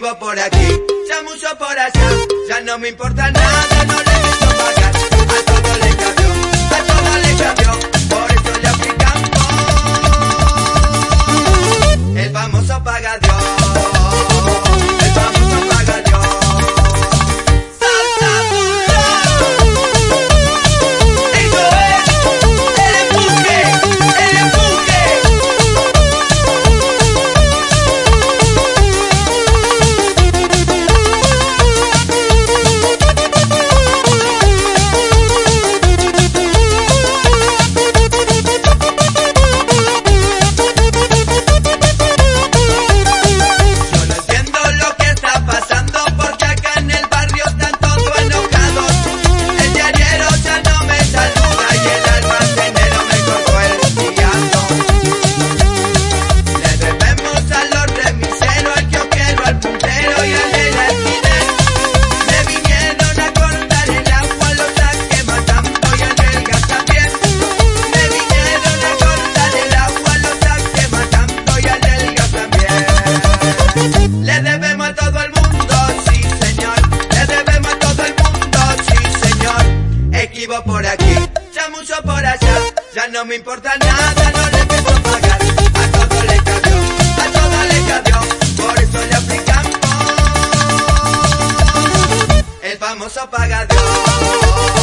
vivo por aquí, ya mucho por allá, ya no me importa nada. Ya no me importa nada, no le pienso pagar, a todo le cambió, a todo le cambió, por eso le aplicamos. El famoso pagador.